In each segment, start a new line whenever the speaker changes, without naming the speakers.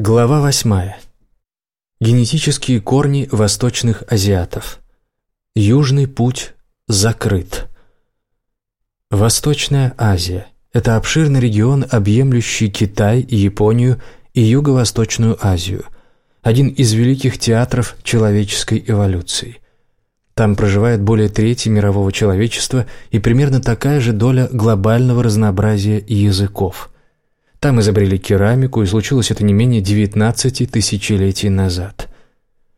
Глава восьмая. Генетические корни восточных азиатов. Южный путь закрыт. Восточная Азия – это обширный регион, объемлющий Китай, Японию и Юго-Восточную Азию, один из великих театров человеческой эволюции. Там проживает более трети мирового человечества и примерно такая же доля глобального разнообразия языков – там изобрели керамику, и случилось это не менее 19 тысячелетий назад.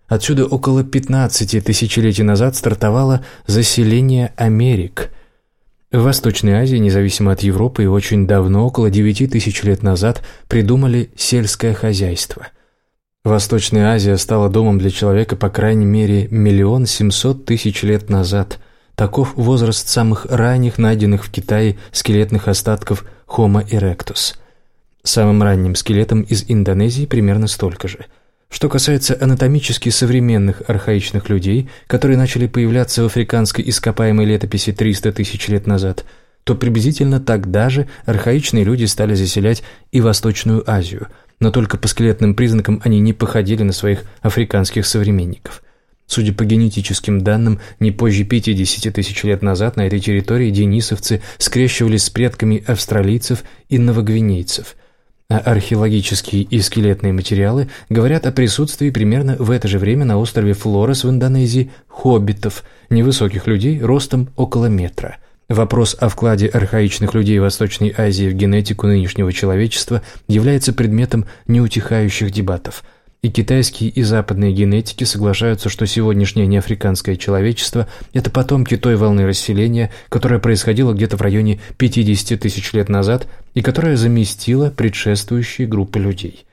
Отсюда около 15 тысячелетий назад стартовало заселение Америк. В Восточной Азии, независимо от Европы, и очень давно, около 9 тысяч лет назад, придумали сельское хозяйство. Восточная Азия стала домом для человека по крайней мере миллион семьсот тысяч лет назад. Таков возраст самых ранних найденных в Китае скелетных остатков Homo erectus – Самым ранним скелетом из Индонезии примерно столько же. Что касается анатомически современных архаичных людей, которые начали появляться в африканской ископаемой летописи 300 тысяч лет назад, то приблизительно тогда же архаичные люди стали заселять и Восточную Азию, но только по скелетным признакам они не походили на своих африканских современников. Судя по генетическим данным, не позже 50 тысяч лет назад на этой территории денисовцы скрещивались с предками австралийцев и новогвинейцев – а археологические и скелетные материалы говорят о присутствии примерно в это же время на острове Флорес в Индонезии хоббитов, невысоких людей ростом около метра. Вопрос о вкладе архаичных людей Восточной Азии в генетику нынешнего человечества является предметом неутихающих дебатов – и китайские и западные генетики соглашаются, что сегодняшнее неафриканское человечество – это потомки той волны расселения, которая происходила где-то в районе 50 тысяч лет назад и которая заместила предшествующие группы людей.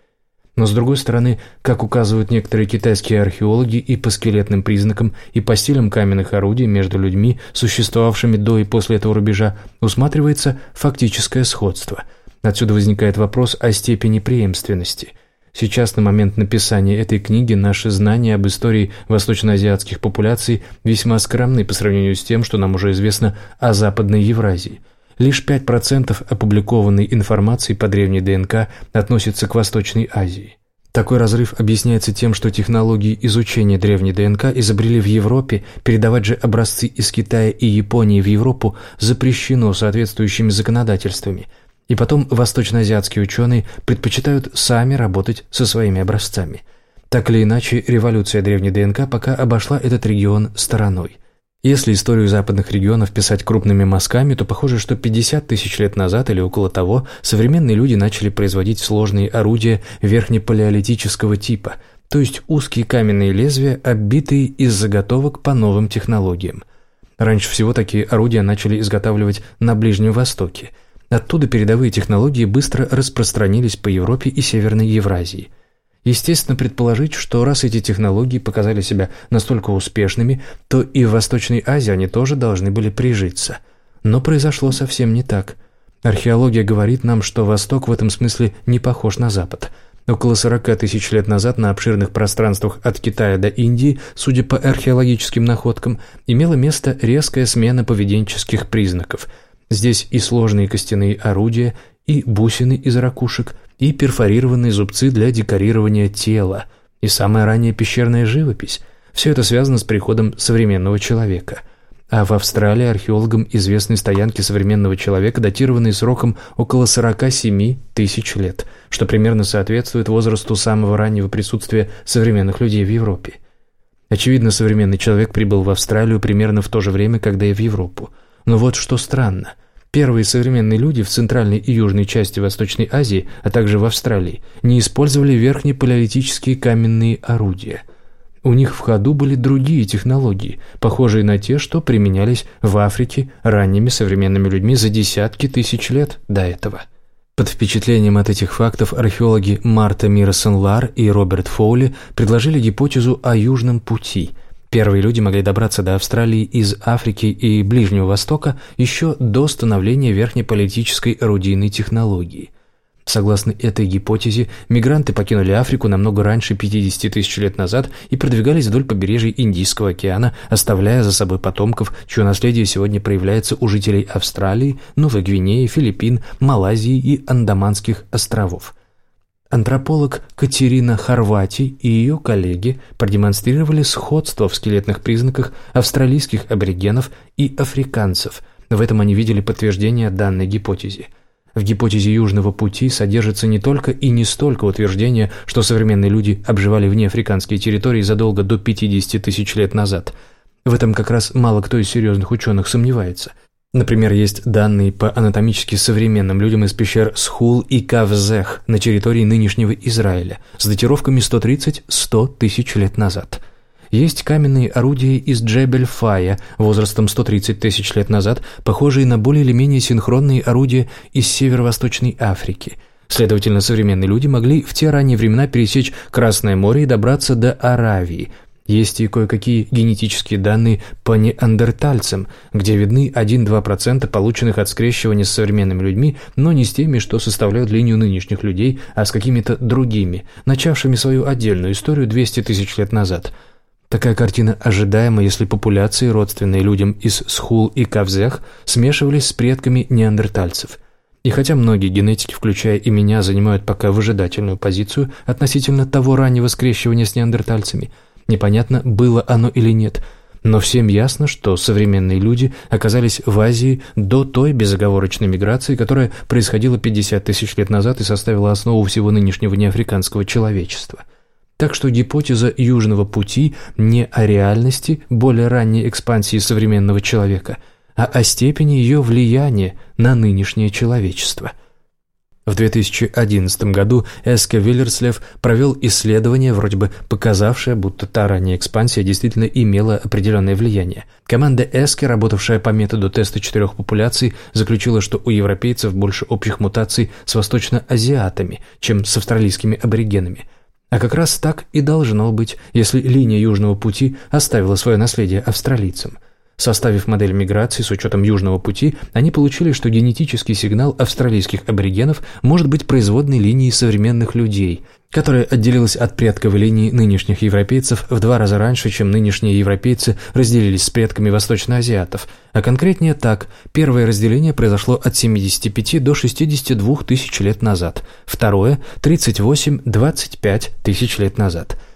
Но с другой стороны, как указывают некоторые китайские археологи и по скелетным признакам, и по стилям каменных орудий между людьми, существовавшими до и после этого рубежа, усматривается фактическое сходство. Отсюда возникает вопрос о степени преемственности – Сейчас, на момент написания этой книги, наши знания об истории восточноазиатских популяций весьма скромны по сравнению с тем, что нам уже известно о Западной Евразии. Лишь 5% опубликованной информации по древней ДНК относится к Восточной Азии. Такой разрыв объясняется тем, что технологии изучения древней ДНК изобрели в Европе, передавать же образцы из Китая и Японии в Европу запрещено соответствующими законодательствами – и потом восточноазиатские ученые предпочитают сами работать со своими образцами. Так или иначе, революция древней ДНК пока обошла этот регион стороной. Если историю западных регионов писать крупными мазками, то похоже, что 50 тысяч лет назад или около того современные люди начали производить сложные орудия верхнепалеолитического типа, то есть узкие каменные лезвия, оббитые из заготовок по новым технологиям. Раньше всего такие орудия начали изготавливать на Ближнем Востоке – Оттуда передовые технологии быстро распространились по Европе и Северной Евразии. Естественно, предположить, что раз эти технологии показали себя настолько успешными, то и в Восточной Азии они тоже должны были прижиться. Но произошло совсем не так. Археология говорит нам, что Восток в этом смысле не похож на Запад. Около 40 тысяч лет назад на обширных пространствах от Китая до Индии, судя по археологическим находкам, имела место резкая смена поведенческих признаков – Здесь и сложные костяные орудия, и бусины из ракушек, и перфорированные зубцы для декорирования тела, и самая ранняя пещерная живопись. Все это связано с приходом современного человека. А в Австралии археологам известны стоянки современного человека, датированные сроком около 47 тысяч лет, что примерно соответствует возрасту самого раннего присутствия современных людей в Европе. Очевидно, современный человек прибыл в Австралию примерно в то же время, когда и в Европу – но вот что странно. Первые современные люди в центральной и южной части Восточной Азии, а также в Австралии, не использовали верхние палеолитические каменные орудия. У них в ходу были другие технологии, похожие на те, что применялись в Африке ранними современными людьми за десятки тысяч лет до этого. Под впечатлением от этих фактов археологи Марта Миросен-Лар и Роберт Фоули предложили гипотезу о Южном пути – Первые люди могли добраться до Австралии из Африки и Ближнего Востока еще до становления верхнеполитической орудийной технологии. Согласно этой гипотезе, мигранты покинули Африку намного раньше 50 тысяч лет назад и продвигались вдоль побережья Индийского океана, оставляя за собой потомков, чье наследие сегодня проявляется у жителей Австралии, Новой Гвинеи, Филиппин, Малайзии и Андаманских островов. Антрополог Катерина Хорвати и ее коллеги продемонстрировали сходство в скелетных признаках австралийских аборигенов и африканцев. В этом они видели подтверждение данной гипотезе. В гипотезе Южного пути содержится не только и не столько утверждение, что современные люди обживали вне африканские территории задолго до 50 тысяч лет назад. В этом как раз мало кто из серьезных ученых сомневается – Например, есть данные по анатомически современным людям из пещер Схул и Кавзех на территории нынешнего Израиля с датировками 130-100 тысяч лет назад. Есть каменные орудия из Джебель-Фая возрастом 130 тысяч лет назад, похожие на более или менее синхронные орудия из северо-восточной Африки. Следовательно, современные люди могли в те ранние времена пересечь Красное море и добраться до Аравии – есть и кое-какие генетические данные по неандертальцам, где видны 1-2% полученных от скрещивания с современными людьми, но не с теми, что составляют линию нынешних людей, а с какими-то другими, начавшими свою отдельную историю 200 тысяч лет назад. Такая картина ожидаема, если популяции, родственные людям из Схул и Кавзех, смешивались с предками неандертальцев – и хотя многие генетики, включая и меня, занимают пока выжидательную позицию относительно того раннего скрещивания с неандертальцами – Непонятно, было оно или нет, но всем ясно, что современные люди оказались в Азии до той безоговорочной миграции, которая происходила 50 тысяч лет назад и составила основу всего нынешнего неафриканского человечества. Так что гипотеза Южного пути не о реальности более ранней экспансии современного человека, а о степени ее влияния на нынешнее человечество – в 2011 году Эске Виллерслев провел исследование, вроде бы показавшее, будто та ранняя экспансия действительно имела определенное влияние. Команда Эске, работавшая по методу теста четырех популяций, заключила, что у европейцев больше общих мутаций с восточно-азиатами, чем с австралийскими аборигенами. А как раз так и должно быть, если линия Южного пути оставила свое наследие австралийцам – Составив модель миграции с учетом Южного пути, они получили, что генетический сигнал австралийских аборигенов может быть производной линией современных людей, которая отделилась от предковой линии нынешних европейцев в два раза раньше, чем нынешние европейцы разделились с предками восточноазиатов, а конкретнее так, первое разделение произошло от 75 до 62 тысяч лет назад, второе – 38-25 тысяч лет назад –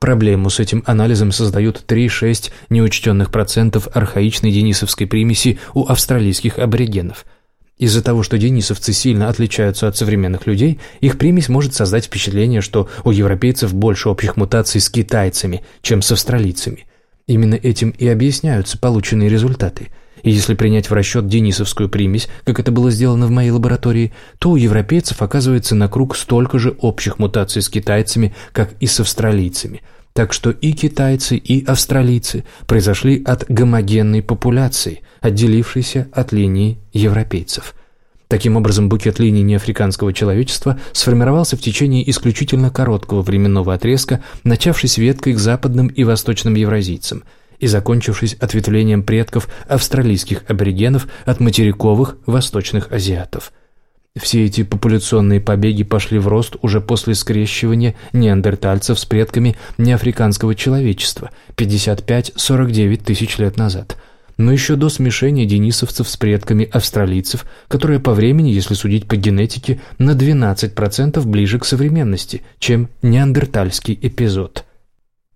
Проблему с этим анализом создают 3-6 неучтенных процентов архаичной денисовской примеси у австралийских аборигенов. Из-за того, что денисовцы сильно отличаются от современных людей, их примесь может создать впечатление, что у европейцев больше общих мутаций с китайцами, чем с австралийцами. Именно этим и объясняются полученные результаты – и если принять в расчет денисовскую примесь, как это было сделано в моей лаборатории, то у европейцев оказывается на круг столько же общих мутаций с китайцами, как и с австралийцами. Так что и китайцы, и австралийцы произошли от гомогенной популяции, отделившейся от линии европейцев. Таким образом, букет линий неафриканского человечества сформировался в течение исключительно короткого временного отрезка, начавшись веткой к западным и восточным евразийцам – и закончившись ответвлением предков австралийских аборигенов от материковых восточных азиатов. Все эти популяционные побеги пошли в рост уже после скрещивания неандертальцев с предками неафриканского человечества 55-49 тысяч лет назад – но еще до смешения денисовцев с предками австралийцев, которое по времени, если судить по генетике, на 12% ближе к современности, чем неандертальский эпизод.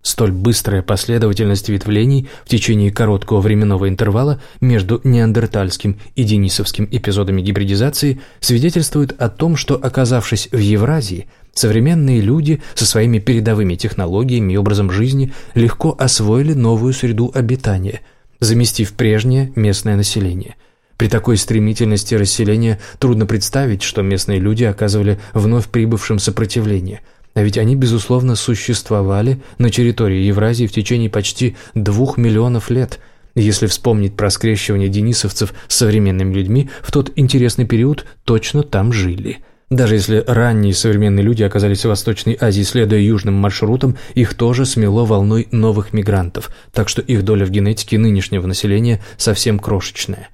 Столь быстрая последовательность ветвлений в течение короткого временного интервала между неандертальским и денисовским эпизодами гибридизации свидетельствует о том, что, оказавшись в Евразии, современные люди со своими передовыми технологиями и образом жизни легко освоили новую среду обитания, заместив прежнее местное население – при такой стремительности расселения трудно представить, что местные люди оказывали вновь прибывшим сопротивление – а ведь они, безусловно, существовали на территории Евразии в течение почти двух миллионов лет. Если вспомнить про скрещивание денисовцев с современными людьми, в тот интересный период точно там жили. Даже если ранние современные люди оказались в Восточной Азии, следуя южным маршрутам, их тоже смело волной новых мигрантов, так что их доля в генетике нынешнего населения совсем крошечная.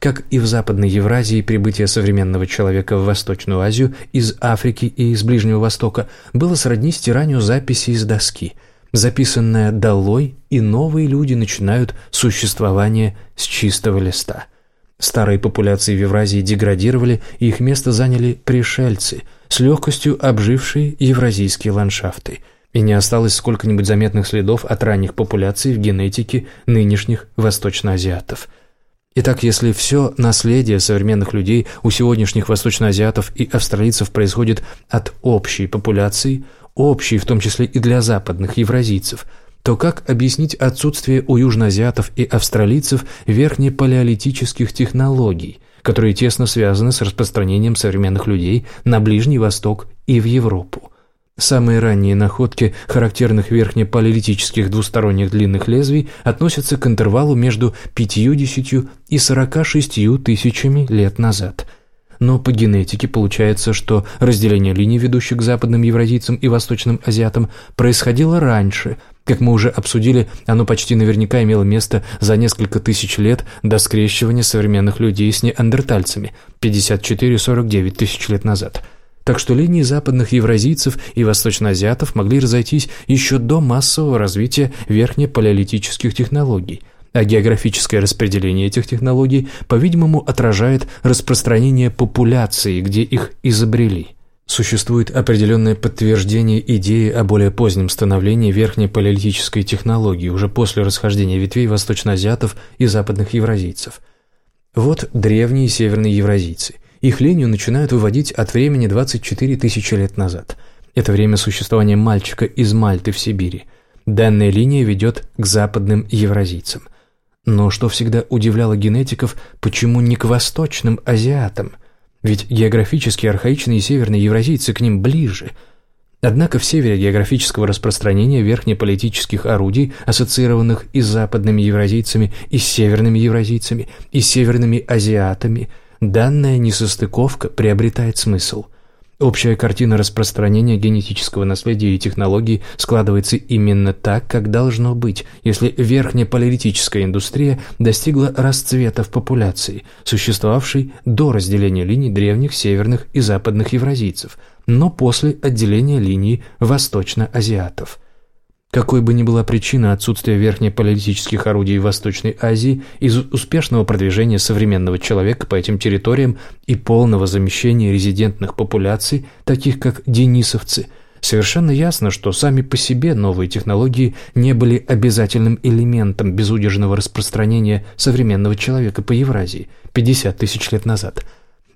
Как и в Западной Евразии, прибытие современного человека в Восточную Азию из Африки и из Ближнего Востока было сродни стиранию записи из доски. Записанное долой, и новые люди начинают существование с чистого листа. Старые популяции в Евразии деградировали, и их место заняли пришельцы, с легкостью обжившие евразийские ландшафты. И не осталось сколько-нибудь заметных следов от ранних популяций в генетике нынешних восточноазиатов. Итак, если все наследие современных людей у сегодняшних восточноазиатов и австралийцев происходит от общей популяции, общей в том числе и для западных евразийцев – то как объяснить отсутствие у южноазиатов и австралийцев верхнепалеолитических технологий, которые тесно связаны с распространением современных людей на Ближний Восток и в Европу? Самые ранние находки характерных верхнепалеолитических двусторонних длинных лезвий относятся к интервалу между 50 и 46 тысячами лет назад – но по генетике получается, что разделение линий, ведущих к западным евразийцам и восточным азиатам, происходило раньше, как мы уже обсудили, оно почти наверняка имело место за несколько тысяч лет до скрещивания современных людей с неандертальцами 54-49 тысяч лет назад. Так что линии западных евразийцев и восточноазиатов могли разойтись еще до массового развития верхнепалеолитических технологий, а географическое распределение этих технологий, по-видимому, отражает распространение популяции, где их изобрели – Существует определенное подтверждение идеи о более позднем становлении верхней палеолитической технологии уже после расхождения ветвей восточноазиатов и западных евразийцев. Вот древние северные евразийцы. Их линию начинают выводить от времени 24 тысячи лет назад. Это время существования мальчика из Мальты в Сибири. Данная линия ведет к западным евразийцам. Но что всегда удивляло генетиков, почему не к восточным азиатам – ведь географически архаичные северные евразийцы к ним ближе. Однако в севере географического распространения верхнеполитических орудий, ассоциированных и с западными евразийцами, и с северными евразийцами, и с северными азиатами, данная несостыковка приобретает смысл – Общая картина распространения генетического наследия и технологий складывается именно так, как должно быть, если верхняя поляритическая индустрия достигла расцвета в популяции, существовавшей до разделения линий древних северных и западных евразийцев, но после отделения линий восточно-азиатов – какой бы ни была причина отсутствия верхнеполитических орудий в Восточной Азии, из успешного продвижения современного человека по этим территориям и полного замещения резидентных популяций, таких как денисовцы, совершенно ясно, что сами по себе новые технологии не были обязательным элементом безудержного распространения современного человека по Евразии 50 тысяч лет назад.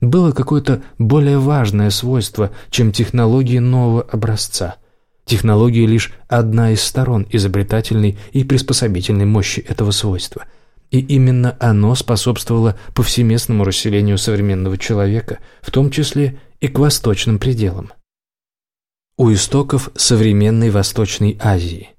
Было какое-то более важное свойство, чем технологии нового образца – Технология лишь одна из сторон изобретательной и приспособительной мощи этого свойства. И именно оно способствовало повсеместному расселению современного человека, в том числе и к восточным пределам. У истоков современной Восточной Азии.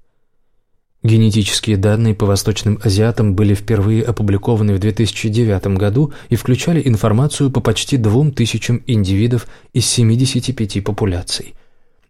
Генетические данные по восточным азиатам были впервые опубликованы в 2009 году и включали информацию по почти двум тысячам индивидов из 75 популяций –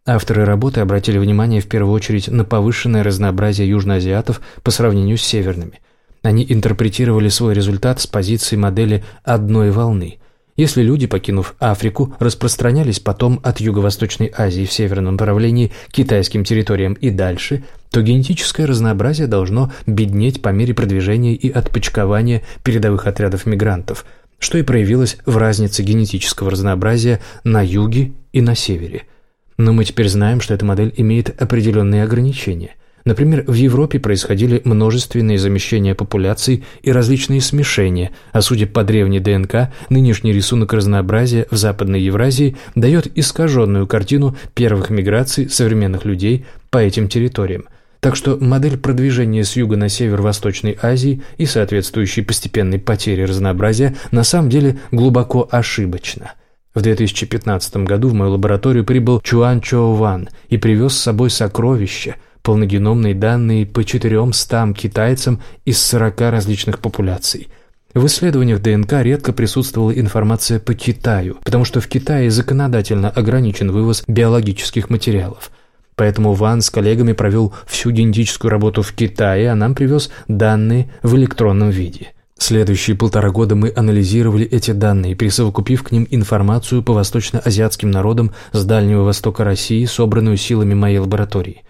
Авторы работы обратили внимание в первую очередь на повышенное разнообразие южноазиатов по сравнению с северными. Они интерпретировали свой результат с позиции модели «одной волны». Если люди, покинув Африку, распространялись потом от Юго-Восточной Азии в северном направлении к китайским территориям и дальше, то генетическое разнообразие должно беднеть по мере продвижения и отпочкования передовых отрядов мигрантов, что и проявилось в разнице генетического разнообразия на юге и на севере – но мы теперь знаем, что эта модель имеет определенные ограничения. Например, в Европе происходили множественные замещения популяций и различные смешения, а судя по древней ДНК, нынешний рисунок разнообразия в Западной Евразии дает искаженную картину первых миграций современных людей по этим территориям. Так что модель продвижения с юга на север Восточной Азии и соответствующей постепенной потери разнообразия на самом деле глубоко ошибочна – в 2015 году в мою лабораторию прибыл Чуан Чоу Ван и привез с собой сокровища, полногеномные данные по 400 китайцам из 40 различных популяций. В исследованиях ДНК редко присутствовала информация по Китаю, потому что в Китае законодательно ограничен вывоз биологических материалов. Поэтому Ван с коллегами провел всю генетическую работу в Китае, а нам привез данные в электронном виде. Следующие полтора года мы анализировали эти данные, присовокупив к ним информацию по восточно-азиатским народам с Дальнего Востока России, собранную силами моей лаборатории.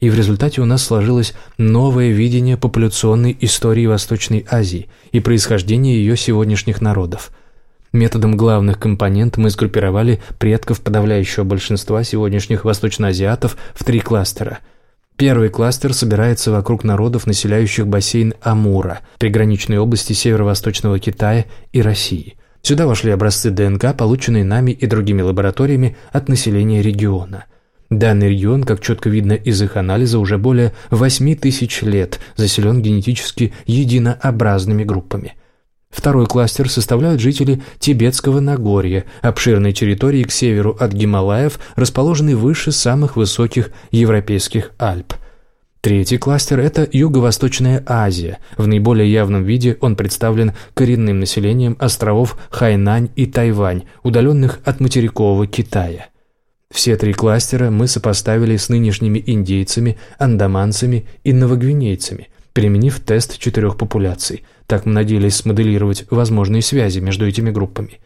и в результате у нас сложилось новое видение популяционной истории Восточной Азии и происхождения ее сегодняшних народов. Методом главных компонент мы сгруппировали предков подавляющего большинства сегодняшних восточноазиатов в три кластера – Первый кластер собирается вокруг народов, населяющих бассейн Амура, приграничной области северо-восточного Китая и России. Сюда вошли образцы ДНК, полученные нами и другими лабораториями от населения региона. Данный регион, как четко видно из их анализа, уже более 8 тысяч лет заселен генетически единообразными группами – Второй кластер составляют жители Тибетского Нагорья, обширной территории к северу от Гималаев, расположенной выше самых высоких европейских Альп. Третий кластер – это Юго-Восточная Азия. В наиболее явном виде он представлен коренным населением островов Хайнань и Тайвань, удаленных от материкового Китая. Все три кластера мы сопоставили с нынешними индейцами, андаманцами и новогвинейцами, применив тест четырех популяций – так мы надеялись смоделировать возможные связи между этими группами.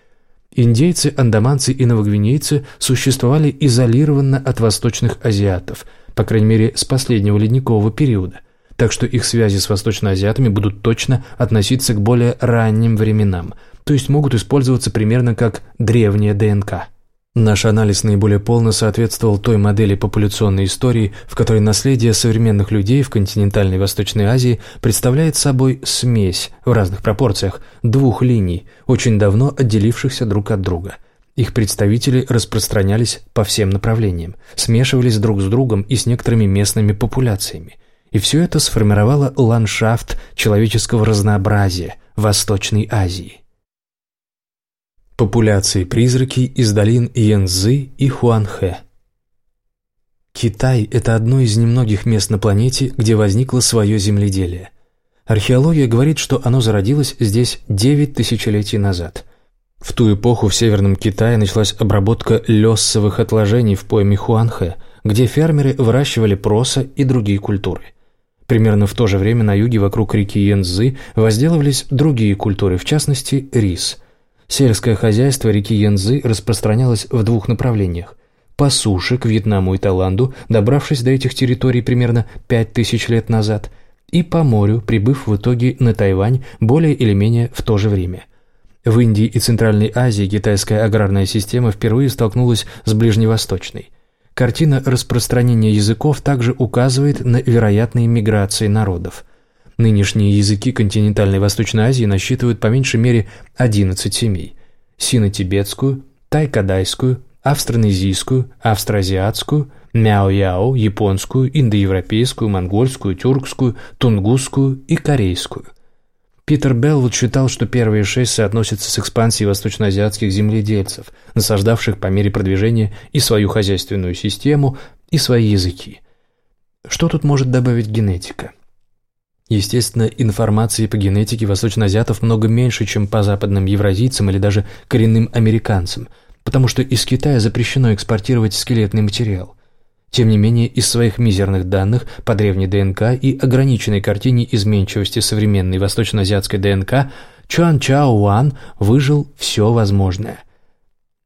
Индейцы, андаманцы и новогвинейцы существовали изолированно от восточных азиатов, по крайней мере, с последнего ледникового периода, так что их связи с восточноазиатами будут точно относиться к более ранним временам, то есть могут использоваться примерно как древняя ДНК. Наш анализ наиболее полно соответствовал той модели популяционной истории, в которой наследие современных людей в континентальной Восточной Азии представляет собой смесь в разных пропорциях двух линий, очень давно отделившихся друг от друга. Их представители распространялись по всем направлениям, смешивались друг с другом и с некоторыми местными популяциями. И все это сформировало ландшафт человеческого разнообразия Восточной Азии. Популяции-призраки из долин Янцзы и Хуанхэ. Китай – это одно из немногих мест на планете, где возникло свое земледелие. Археология говорит, что оно зародилось здесь 9 тысячелетий назад. В ту эпоху в Северном Китае началась обработка лесовых отложений в пойме Хуанхэ, где фермеры выращивали проса и другие культуры. Примерно в то же время на юге вокруг реки Янцзы возделывались другие культуры, в частности, рис – Сельское хозяйство реки Янзы распространялось в двух направлениях. По суше к Вьетнаму и Таиланду, добравшись до этих территорий примерно 5000 лет назад, и по морю, прибыв в итоге на Тайвань более или менее в то же время. В Индии и Центральной Азии китайская аграрная система впервые столкнулась с ближневосточной. Картина распространения языков также указывает на вероятные миграции народов. Нынешние языки континентальной Восточной Азии насчитывают по меньшей мере 11 семей. Сино-тибетскую, тайкадайскую, австронезийскую, австроазиатскую, мяо-яо, японскую, индоевропейскую, монгольскую, тюркскую, тунгусскую и корейскую. Питер Белвуд считал, что первые шесть соотносятся с экспансией восточноазиатских земледельцев, насаждавших по мере продвижения и свою хозяйственную систему, и свои языки. Что тут может добавить генетика? Естественно, информации по генетике восточноазиатов много меньше, чем по западным евразийцам или даже коренным американцам, потому что из Китая запрещено экспортировать скелетный материал. Тем не менее, из своих мизерных данных по древней ДНК и ограниченной картине изменчивости современной восточноазиатской ДНК Чуан Чао Уан выжил все возможное.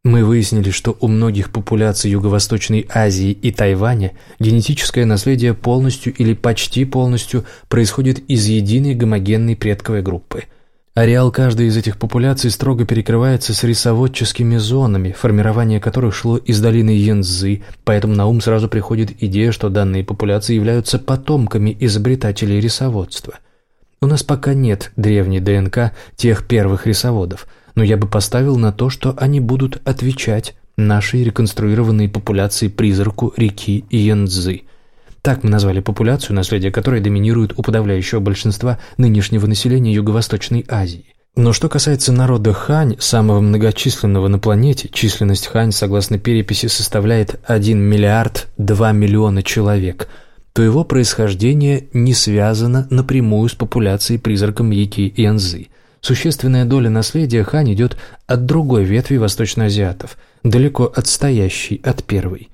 Мы выяснили, что у многих популяций Юго-Восточной Азии и Тайваня генетическое наследие полностью или почти полностью происходит из единой гомогенной предковой группы. Ареал каждой из этих популяций строго перекрывается с рисоводческими зонами, формирование которых шло из долины Янцзы, поэтому на ум сразу приходит идея, что данные популяции являются потомками изобретателей рисоводства. У нас пока нет древней ДНК тех первых рисоводов – но я бы поставил на то, что они будут отвечать нашей реконструированной популяции призраку реки Янцзы. Так мы назвали популяцию, наследие которой доминирует у подавляющего большинства нынешнего населения Юго-Восточной Азии. Но что касается народа Хань, самого многочисленного на планете, численность Хань, согласно переписи, составляет 1 миллиард 2 миллиона человек, то его происхождение не связано напрямую с популяцией призраком реки Янцзы – Существенная доля наследия Хань идет от другой ветви восточноазиатов, далеко отстоящей от первой.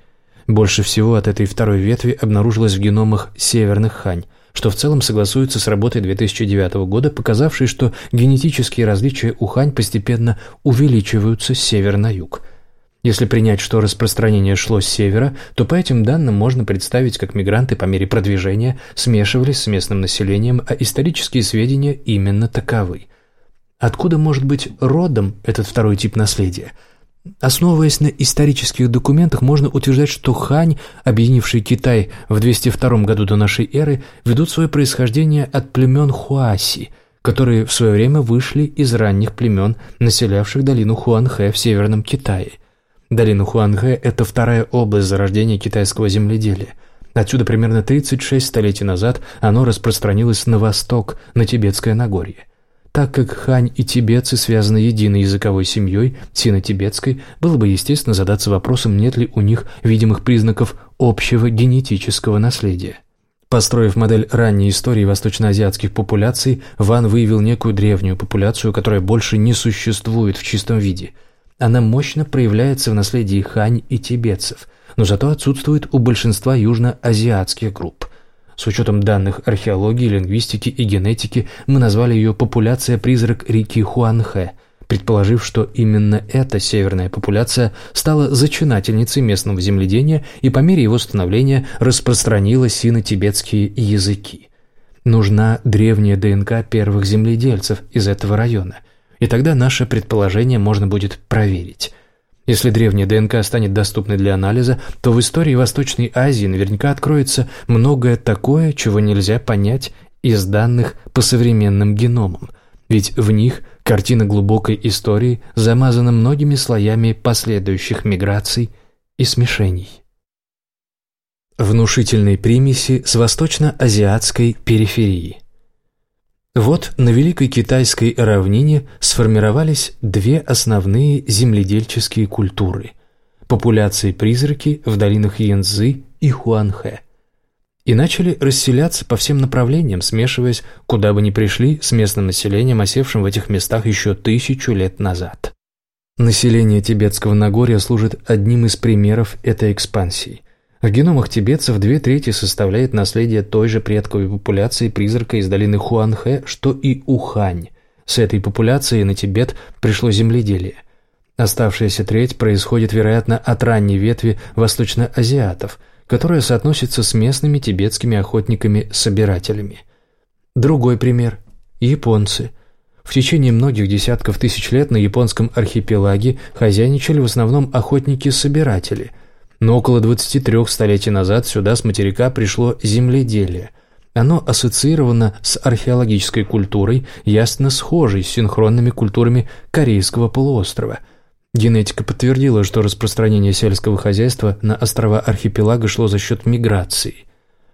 Больше всего от этой второй ветви обнаружилось в геномах северных Хань, что в целом согласуется с работой 2009 года, показавшей, что генетические различия у Хань постепенно увеличиваются с севера на юг. Если принять, что распространение шло с севера, то по этим данным можно представить, как мигранты по мере продвижения смешивались с местным населением, а исторические сведения именно таковы. Откуда может быть родом этот второй тип наследия? Основываясь на исторических документах, можно утверждать, что хань, объединившие Китай в 202 году до нашей эры, ведут свое происхождение от племен Хуаси, которые в свое время вышли из ранних племен, населявших долину Хуанхэ в Северном Китае – Долина Хуанхэ – это вторая область зарождения китайского земледелия. Отсюда примерно 36 столетий назад оно распространилось на восток, на Тибетское Нагорье. Так как хань и тибетцы связаны единой языковой семьей, сино-тибетской, было бы естественно задаться вопросом, нет ли у них видимых признаков общего генетического наследия. Построив модель ранней истории восточноазиатских популяций, Ван выявил некую древнюю популяцию, которая больше не существует в чистом виде – она мощно проявляется в наследии хань и тибетцев, но зато отсутствует у большинства южноазиатских групп. С учетом данных археологии, лингвистики и генетики мы назвали ее «популяция-призрак реки Хуанхэ», предположив, что именно эта северная популяция стала зачинательницей местного земледения и по мере его становления распространила сино-тибетские языки. Нужна древняя ДНК первых земледельцев из этого района – и тогда наше предположение можно будет проверить. Если древняя ДНК станет доступной для анализа, то в истории Восточной Азии наверняка откроется многое такое, чего нельзя понять из данных по современным геномам, ведь в них картина глубокой истории замазана многими слоями последующих миграций и смешений. Внушительные примеси с восточно-азиатской периферии – вот на Великой Китайской равнине сформировались две основные земледельческие культуры – популяции-призраки в долинах Янцзы и Хуанхэ. И начали расселяться по всем направлениям, смешиваясь, куда бы ни пришли, с местным населением, осевшим в этих местах еще тысячу лет назад. Население Тибетского Нагорья служит одним из примеров этой экспансии. В геномах тибетцев две трети составляет наследие той же предковой популяции призрака из долины Хуанхэ, что и Ухань. С этой популяцией на Тибет пришло земледелие. Оставшаяся треть происходит, вероятно, от ранней ветви восточноазиатов, которая соотносится с местными тибетскими охотниками-собирателями. Другой пример – японцы. В течение многих десятков тысяч лет на японском архипелаге хозяйничали в основном охотники-собиратели – но около 23 столетий назад сюда с материка пришло земледелие. Оно ассоциировано с археологической культурой, ясно схожей с синхронными культурами Корейского полуострова. Генетика подтвердила, что распространение сельского хозяйства на острова архипелага шло за счет миграции.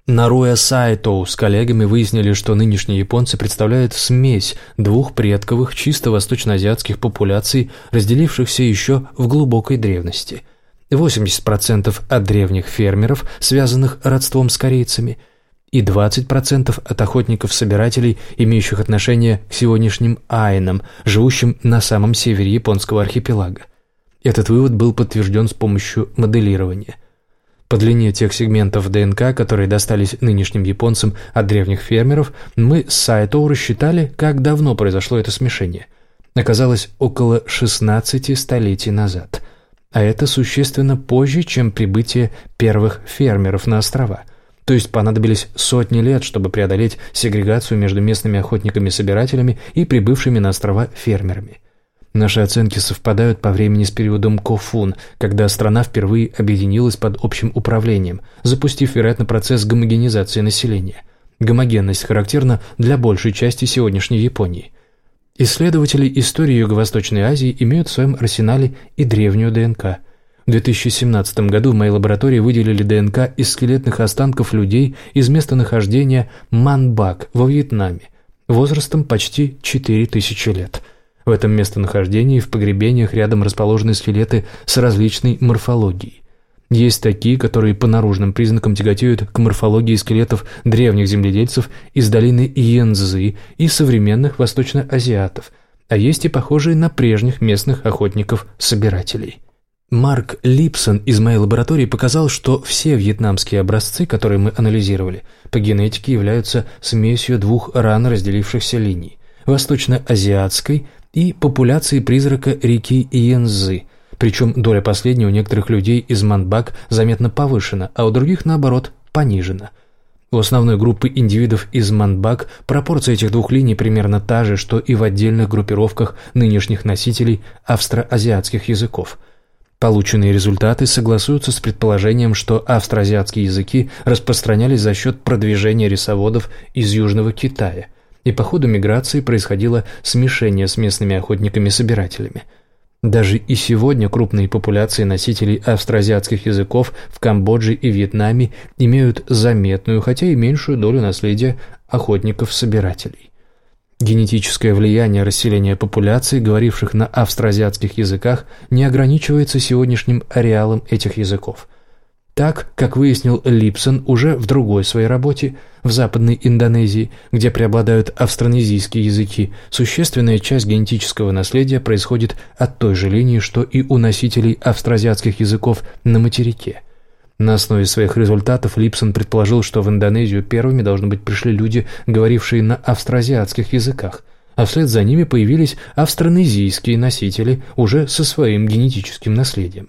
Наруя Сайтоу с коллегами выяснили, что нынешние японцы представляют смесь двух предковых чисто восточноазиатских популяций, разделившихся еще в глубокой древности – 80% от древних фермеров, связанных родством с корейцами, и 20% от охотников-собирателей, имеющих отношение к сегодняшним айнам, живущим на самом севере японского архипелага. Этот вывод был подтвержден с помощью моделирования. По длине тех сегментов ДНК, которые достались нынешним японцам от древних фермеров, мы с Сайто рассчитали, как давно произошло это смешение. Оказалось, около 16 столетий назад – а это существенно позже, чем прибытие первых фермеров на острова. То есть понадобились сотни лет, чтобы преодолеть сегрегацию между местными охотниками-собирателями и прибывшими на острова фермерами. Наши оценки совпадают по времени с периодом Кофун, когда страна впервые объединилась под общим управлением, запустив, вероятно, процесс гомогенизации населения. Гомогенность характерна для большей части сегодняшней Японии. Исследователи истории Юго-Восточной Азии имеют в своем арсенале и древнюю ДНК. В 2017 году в моей лаборатории выделили ДНК из скелетных останков людей из местонахождения Манбак во Вьетнаме, возрастом почти 4000 лет. В этом местонахождении в погребениях рядом расположены скелеты с различной морфологией. Есть такие, которые по наружным признакам тяготеют к морфологии скелетов древних земледельцев из долины Йензы и современных восточноазиатов, а есть и похожие на прежних местных охотников-собирателей. Марк Липсон из моей лаборатории показал, что все вьетнамские образцы, которые мы анализировали, по генетике являются смесью двух рано разделившихся линий – восточноазиатской и популяции призрака реки Йензы – Причем доля последней у некоторых людей из Манбак заметно повышена, а у других, наоборот, понижена. У основной группы индивидов из Манбак пропорция этих двух линий примерно та же, что и в отдельных группировках нынешних носителей австроазиатских языков – Полученные результаты согласуются с предположением, что австроазиатские языки распространялись за счет продвижения рисоводов из Южного Китая, и по ходу миграции происходило смешение с местными охотниками-собирателями. Даже и сегодня крупные популяции носителей австроазиатских языков в Камбодже и Вьетнаме имеют заметную, хотя и меньшую долю наследия охотников-собирателей. Генетическое влияние расселения популяций, говоривших на австроазиатских языках, не ограничивается сегодняшним ареалом этих языков. Так, как выяснил Липсон уже в другой своей работе, в Западной Индонезии, где преобладают австронезийские языки, существенная часть генетического наследия происходит от той же линии, что и у носителей австроазиатских языков на материке – на основе своих результатов Липсон предположил, что в Индонезию первыми, должно быть, пришли люди, говорившие на австроазиатских языках, а вслед за ними появились австронезийские носители уже со своим генетическим наследием.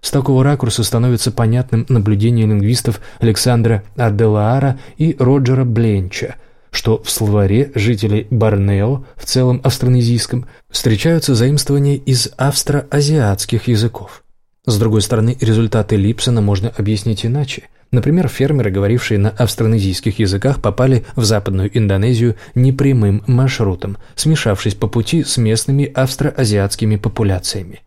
С такого ракурса становится понятным наблюдение лингвистов Александра Аделаара и Роджера Бленча, что в словаре жителей Борнео, в целом австронезийском, встречаются заимствования из австроазиатских языков. С другой стороны, результаты Липсона можно объяснить иначе. Например, фермеры, говорившие на австронезийских языках, попали в Западную Индонезию непрямым маршрутом, смешавшись по пути с местными австроазиатскими популяциями.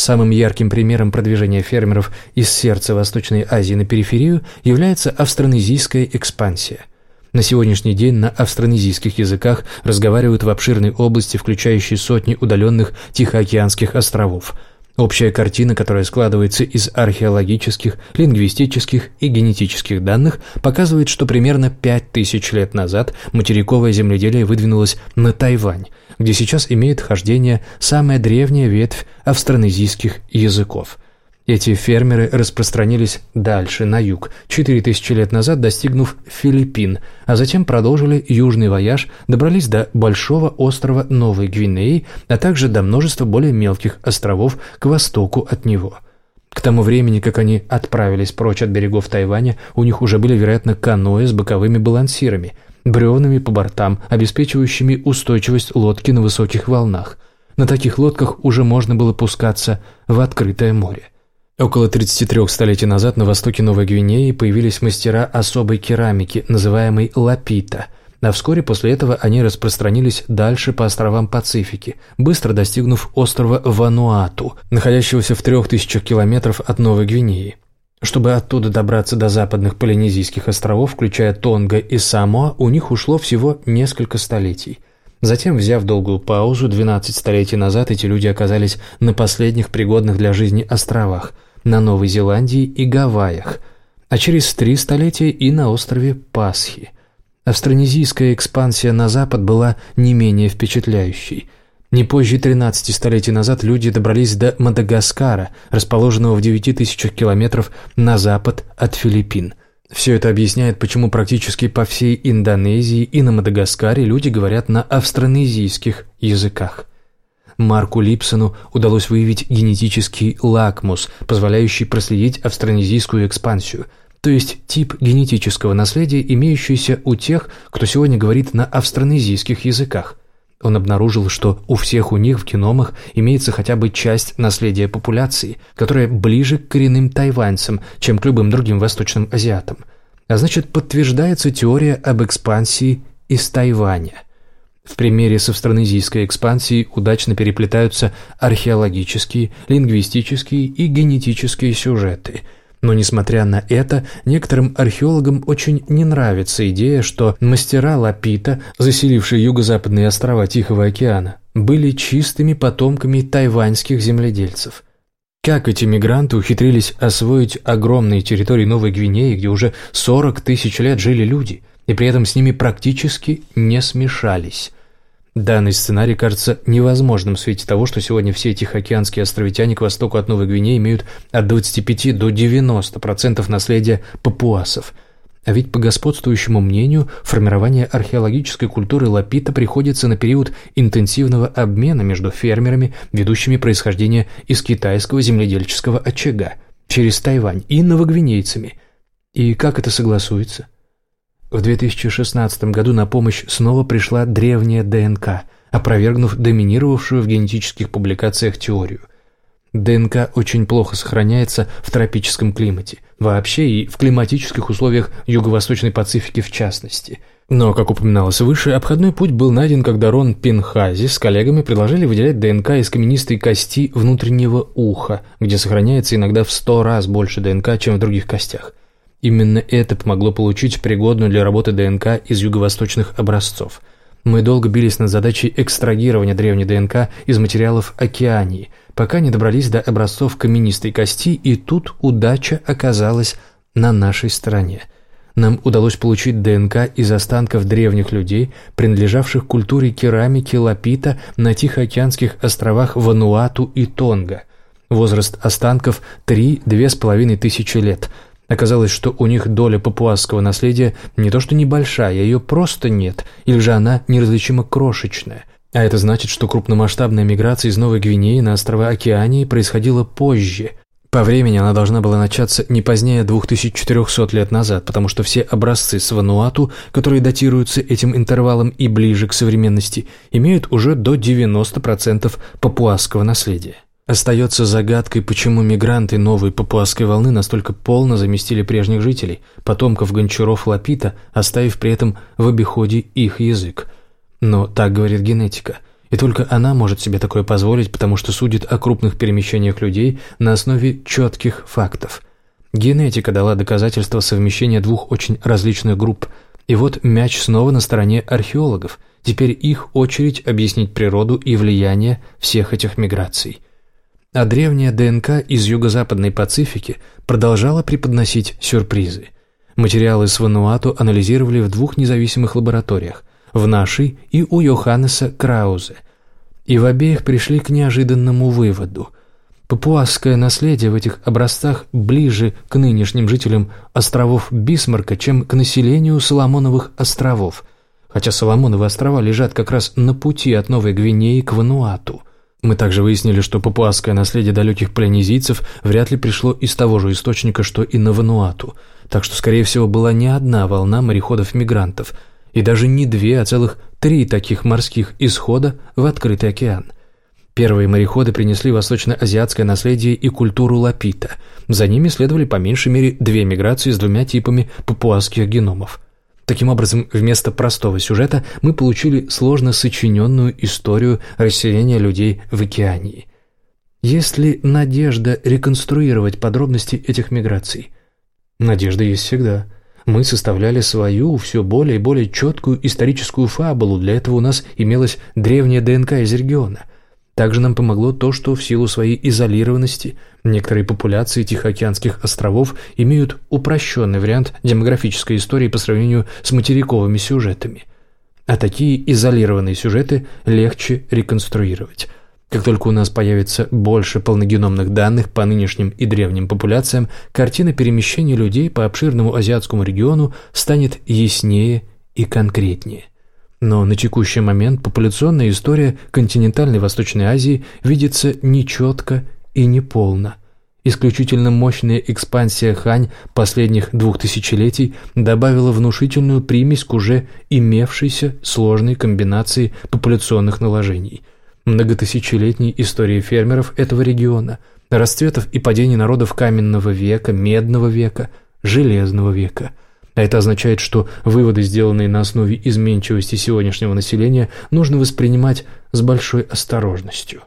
Самым ярким примером продвижения фермеров из сердца Восточной Азии на периферию является австронезийская экспансия. На сегодняшний день на австронезийских языках разговаривают в обширной области, включающей сотни удаленных Тихоокеанских островов – Общая картина, которая складывается из археологических, лингвистических и генетических данных, показывает, что примерно 5000 лет назад материковое земледелие выдвинулось на Тайвань, где сейчас имеет хождение самая древняя ветвь австронезийских языков – эти фермеры распространились дальше, на юг, 4000 лет назад достигнув Филиппин, а затем продолжили южный вояж, добрались до большого острова Новой Гвинеи, а также до множества более мелких островов к востоку от него. К тому времени, как они отправились прочь от берегов Тайваня, у них уже были, вероятно, каноэ с боковыми балансирами, бревнами по бортам, обеспечивающими устойчивость лодки на высоких волнах. На таких лодках уже можно было пускаться в открытое море. Около 33 столетий назад на востоке Новой Гвинеи появились мастера особой керамики, называемой лапита, а вскоре после этого они распространились дальше по островам Пацифики, быстро достигнув острова Вануату, находящегося в трех тысячах километров от Новой Гвинеи. Чтобы оттуда добраться до западных полинезийских островов, включая Тонго и Самоа, у них ушло всего несколько столетий. Затем, взяв долгую паузу, 12 столетий назад эти люди оказались на последних пригодных для жизни островах – на Новой Зеландии и Гавайях, а через три столетия и на острове Пасхи. Австронезийская экспансия на запад была не менее впечатляющей. Не позже 13 столетий назад люди добрались до Мадагаскара, расположенного в 9000 километров на запад от Филиппин. Все это объясняет, почему практически по всей Индонезии и на Мадагаскаре люди говорят на австронезийских языках. Марку Липсону удалось выявить генетический лакмус, позволяющий проследить австронезийскую экспансию, то есть тип генетического наследия, имеющийся у тех, кто сегодня говорит на австронезийских языках. Он обнаружил, что у всех у них в геномах имеется хотя бы часть наследия популяции, которая ближе к коренным тайваньцам, чем к любым другим восточным азиатам. А значит, подтверждается теория об экспансии из Тайваня – в примере с австронезийской экспансией удачно переплетаются археологические, лингвистические и генетические сюжеты. Но, несмотря на это, некоторым археологам очень не нравится идея, что мастера Лапита, заселившие юго-западные острова Тихого океана, были чистыми потомками тайваньских земледельцев – как эти мигранты ухитрились освоить огромные территории Новой Гвинеи, где уже 40 тысяч лет жили люди, и при этом с ними практически не смешались? Данный сценарий кажется невозможным в свете того, что сегодня все тихоокеанские островитяне к востоку от Новой Гвинеи имеют от 25 до 90% наследия папуасов. А ведь по господствующему мнению, формирование археологической культуры Лапита приходится на период интенсивного обмена между фермерами, ведущими происхождение из китайского земледельческого очага, через Тайвань и новогвинейцами. И как это согласуется? В 2016 году на помощь снова пришла древняя ДНК, опровергнув доминировавшую в генетических публикациях теорию. ДНК очень плохо сохраняется в тропическом климате, вообще и в климатических условиях Юго-Восточной Пацифики в частности. Но, как упоминалось выше, обходной путь был найден, когда Рон Пинхази с коллегами предложили выделять ДНК из каменистой кости внутреннего уха, где сохраняется иногда в сто раз больше ДНК, чем в других костях. Именно это помогло получить пригодную для работы ДНК из юго-восточных образцов. Мы долго бились над задачей экстрагирования древней ДНК из материалов океании – пока не добрались до образцов каменистой кости, и тут удача оказалась на нашей стороне. Нам удалось получить ДНК из останков древних людей, принадлежавших культуре керамики лапита на Тихоокеанских островах Вануату и Тонга. Возраст останков – 3-2,5 тысячи лет. Оказалось, что у них доля папуасского наследия не то что небольшая, ее просто нет, или же она неразличимо крошечная. А это значит, что крупномасштабная миграция из Новой Гвинеи на острова Океании происходила позже. По времени она должна была начаться не позднее 2400 лет назад, потому что все образцы с Вануату, которые датируются этим интервалом и ближе к современности, имеют уже до 90% папуасского наследия. Остается загадкой, почему мигранты новой папуасской волны настолько полно заместили прежних жителей, потомков гончаров Лапита, оставив при этом в обиходе их язык – но так говорит генетика. И только она может себе такое позволить, потому что судит о крупных перемещениях людей на основе четких фактов. Генетика дала доказательства совмещения двух очень различных групп. И вот мяч снова на стороне археологов. Теперь их очередь объяснить природу и влияние всех этих миграций. А древняя ДНК из юго-западной Пацифики продолжала преподносить сюрпризы. Материалы с Вануату анализировали в двух независимых лабораториях в нашей и у Йоханнеса Краузе. И в обеих пришли к неожиданному выводу. Папуасское наследие в этих образцах ближе к нынешним жителям островов Бисмарка, чем к населению Соломоновых островов, хотя Соломоновы острова лежат как раз на пути от Новой Гвинеи к Вануату. Мы также выяснили, что папуасское наследие далеких полинезийцев вряд ли пришло из того же источника, что и на Вануату, так что, скорее всего, была не одна волна мореходов-мигрантов – и даже не две, а целых три таких морских исхода в открытый океан. Первые мореходы принесли восточно-азиатское наследие и культуру лапита. За ними следовали по меньшей мере две миграции с двумя типами папуасских геномов. Таким образом, вместо простого сюжета мы получили сложно сочиненную историю расселения людей в океании. Есть ли надежда реконструировать подробности этих миграций? Надежда есть всегда – мы составляли свою, все более и более четкую историческую фабулу, для этого у нас имелась древняя ДНК из региона. Также нам помогло то, что в силу своей изолированности некоторые популяции Тихоокеанских островов имеют упрощенный вариант демографической истории по сравнению с материковыми сюжетами. А такие изолированные сюжеты легче реконструировать – как только у нас появится больше полногеномных данных по нынешним и древним популяциям, картина перемещения людей по обширному азиатскому региону станет яснее и конкретнее. Но на текущий момент популяционная история континентальной Восточной Азии видится нечетко и неполно. Исключительно мощная экспансия Хань последних двух тысячелетий добавила внушительную примесь к уже имевшейся сложной комбинации популяционных наложений – многотысячелетней истории фермеров этого региона, расцветов и падений народов каменного века, медного века, железного века. А это означает, что выводы, сделанные на основе изменчивости сегодняшнего населения, нужно воспринимать с большой осторожностью.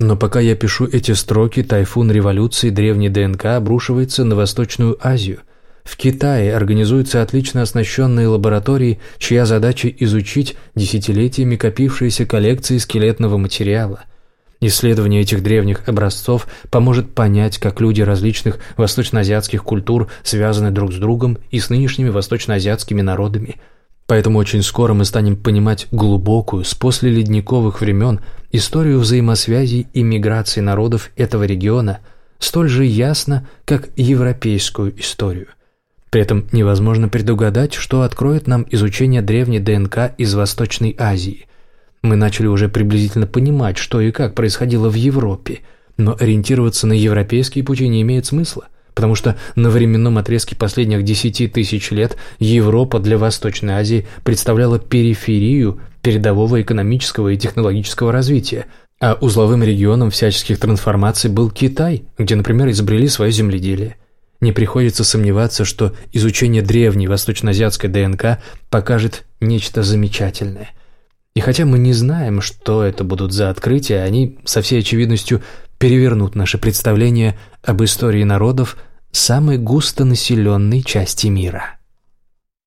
Но пока я пишу эти строки, тайфун революции древней ДНК обрушивается на Восточную Азию – в Китае организуются отлично оснащенные лаборатории, чья задача изучить десятилетиями копившиеся коллекции скелетного материала. Исследование этих древних образцов поможет понять, как люди различных восточноазиатских культур связаны друг с другом и с нынешними восточноазиатскими народами. Поэтому очень скоро мы станем понимать глубокую, с послеледниковых времен, историю взаимосвязей и миграции народов этого региона столь же ясно, как европейскую историю – При этом невозможно предугадать, что откроет нам изучение древней ДНК из Восточной Азии. Мы начали уже приблизительно понимать, что и как происходило в Европе, но ориентироваться на европейские пути не имеет смысла, потому что на временном отрезке последних десяти тысяч лет Европа для Восточной Азии представляла периферию передового экономического и технологического развития, а узловым регионом всяческих трансформаций был Китай, где, например, изобрели свое земледелие. Не приходится сомневаться, что изучение древней восточноазиатской ДНК покажет нечто замечательное. И хотя мы не знаем, что это будут за открытия, они со всей очевидностью перевернут наше представление об истории народов самой густонаселенной части мира.